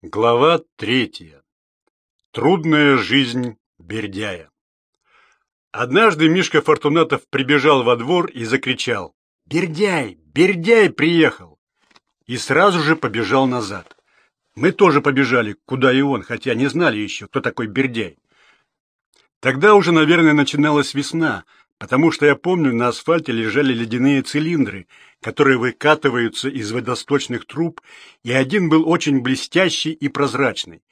Глава третья. Трудная жизнь Бердяя. Однажды Мишка Фортунатов прибежал во двор и закричал «Бердяй! Бердяй приехал!» и сразу же побежал назад. Мы тоже побежали, куда и он, хотя не знали еще, кто такой Бердяй. Тогда уже, наверное, начиналась весна, потому что я помню, на асфальте лежали ледяные цилиндры, которые выкатываются из водосточных труб, и один был очень блестящий и прозрачный.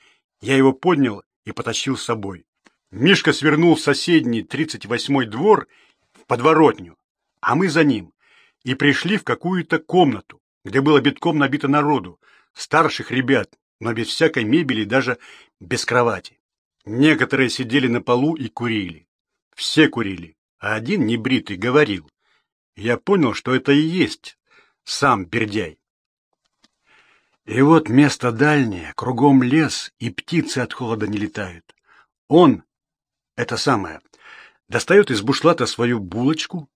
Я его поднял и потащил с собой. Мишка свернул в соседний 38-й двор в подворотню, а мы за ним, и пришли в какую-то комнату, где было битком набито народу, старших ребят, но без всякой мебели, даже без кровати. Некоторые сидели на полу и курили. Все курили, а один небритый говорил. Я понял, что это и есть сам Бердяй. И вот место дальнее, кругом лес, и птицы от холода не летают. Он, это самое, достает из бушлата свою булочку,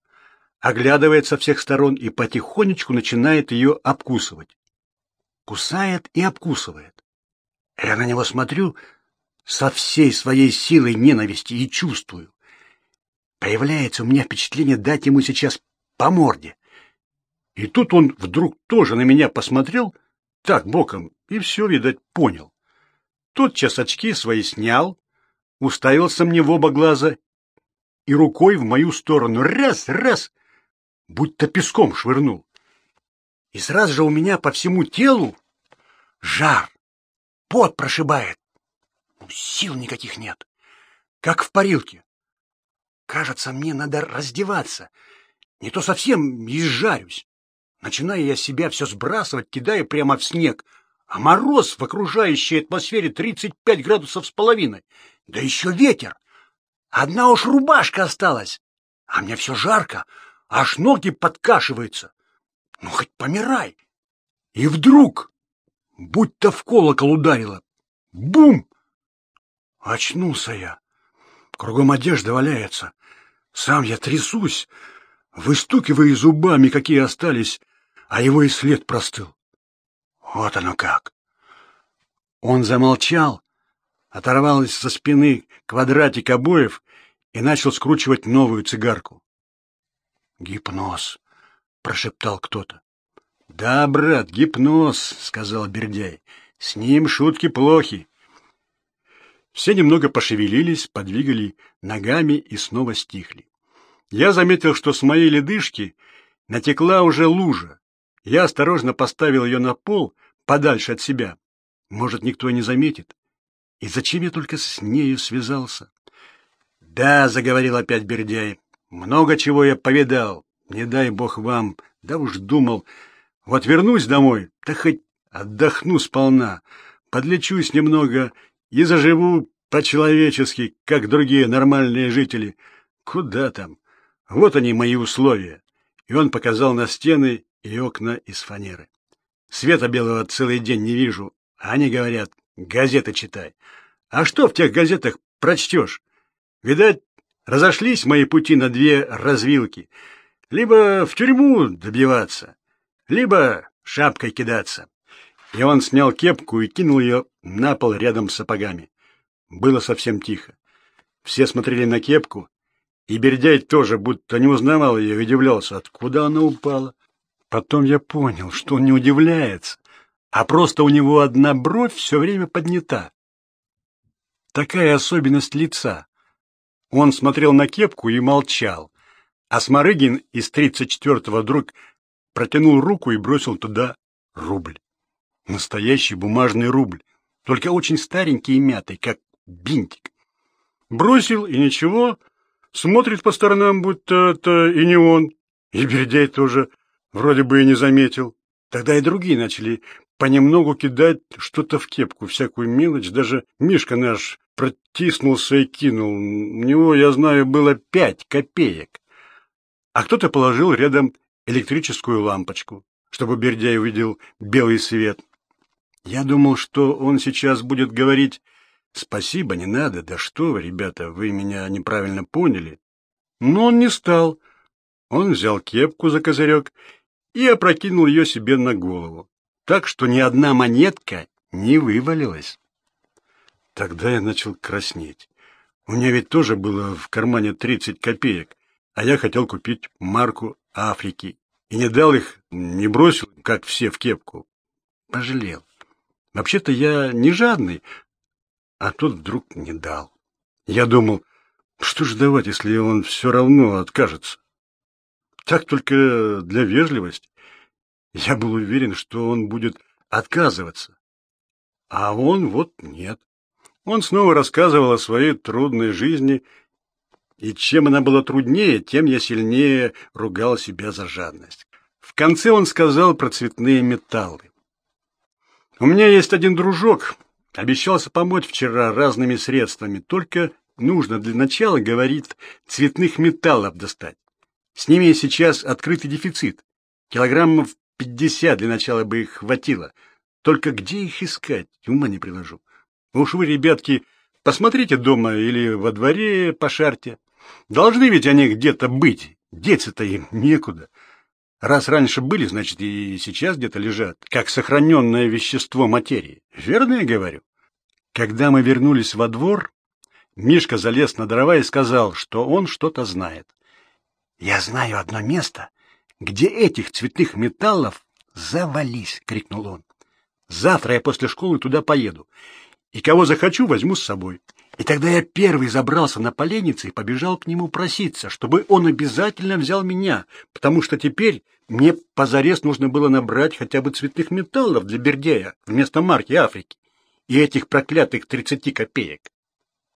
оглядывает со всех сторон и потихонечку начинает ее обкусывать. Кусает и обкусывает. Я на него смотрю со всей своей силой ненависти и чувствую. Появляется у меня впечатление дать ему сейчас по морде. И тут он вдруг тоже на меня посмотрел, так, боком, и все, видать, понял. Тотчас очки свои снял, уставился мне в оба глаза и рукой в мою сторону раз, раз, будто песком швырнул. И сразу же у меня по всему телу жар, пот прошибает. Ну, сил никаких нет, как в парилке. Кажется, мне надо раздеваться — не то совсем изжарюсь. Начинаю я себя все сбрасывать, кидая прямо в снег. А мороз в окружающей атмосфере 35 градусов с половиной. Да еще ветер. Одна уж рубашка осталась. А мне все жарко, аж ноги подкашиваются. Ну, хоть помирай. И вдруг, будто в колокол ударило, бум! Очнулся я. Кругом одежда валяется. Сам я трясусь, выстукивая зубами, какие остались, а его и след простыл. Вот оно как. Он замолчал, оторвался со спины квадратик обоев и начал скручивать новую цигарку. «Гипноз», — прошептал кто-то. «Да, брат, гипноз», — сказал Бердяй. «С ним шутки плохи». Все немного пошевелились, подвигали ногами и снова стихли. Я заметил, что с моей ледышки натекла уже лужа. Я осторожно поставил ее на пол, подальше от себя. Может, никто не заметит. И зачем я только с нею связался? — Да, — заговорил опять Бердяй, — много чего я повидал. Не дай бог вам. Да уж думал, вот вернусь домой, да хоть отдохну сполна, подлечусь немного и заживу по-человечески, как другие нормальные жители. Куда там? Вот они мои условия. И он показал на стены и окна из фанеры. Света белого целый день не вижу. А они говорят, газеты читай. А что в тех газетах прочтешь? Видать, разошлись мои пути на две развилки. Либо в тюрьму добиваться, либо шапкой кидаться. И он снял кепку и кинул ее на пол рядом с сапогами. Было совсем тихо. Все смотрели на кепку, и Бердяй тоже будто не узнавал ее удивлялся, откуда она упала. Потом я понял, что он не удивляется, а просто у него одна бровь все время поднята. Такая особенность лица. Он смотрел на кепку и молчал, а Сморыгин из тридцать четвертого вдруг протянул руку и бросил туда рубль. Настоящий бумажный рубль, только очень старенький и мятый, как бинтик. Бросил, и ничего, Смотрит по сторонам, будто это и не он. И Бердяй тоже вроде бы и не заметил. Тогда и другие начали понемногу кидать что-то в кепку, всякую мелочь. Даже Мишка наш протиснулся и кинул. У него, я знаю, было пять копеек. А кто-то положил рядом электрическую лампочку, чтобы Бердяй увидел белый свет. Я думал, что он сейчас будет говорить Спасибо, не надо. Да что вы, ребята, вы меня неправильно поняли. Но он не стал. Он взял кепку за козырек и опрокинул ее себе на голову. Так что ни одна монетка не вывалилось. Тогда я начал краснеть. У меня ведь тоже было в кармане 30 копеек, а я хотел купить марку Африки. И не дал их, не бросил, как все в кепку. Пожалел. Вообще-то я не жадный, а тут вдруг не дал. Я думал, что же давать, если он все равно откажется? Так только для вежливости. Я был уверен, что он будет отказываться. А он вот нет. Он снова рассказывал о своей трудной жизни, и чем она была труднее, тем я сильнее ругал себя за жадность. В конце он сказал про цветные металлы. У меня есть один дружок, обещался помочь вчера разными средствами, только нужно для начала, говорит, цветных металлов достать. С ними сейчас открытый дефицит. Килограммов пятьдесят для начала бы их хватило. Только где их искать, ума не приложу. Уж вы, ребятки, посмотрите дома или во дворе пошарьте. Должны ведь они где-то быть, деться-то им некуда. Раз раньше были, значит, и сейчас где-то лежат, как сохраненное вещество материи. Верно я говорю? Когда мы вернулись во двор, Мишка залез на дрова и сказал, что он что-то знает. «Я знаю одно место, где этих цветных металлов завались!» — крикнул он. «Завтра я после школы туда поеду, и кого захочу, возьму с собой. И тогда я первый забрался на поленницы и побежал к нему проситься, чтобы он обязательно взял меня, потому что теперь мне позарез нужно было набрать хотя бы цветных металлов для Бердея вместо марки Африки и этих проклятых тридцати копеек.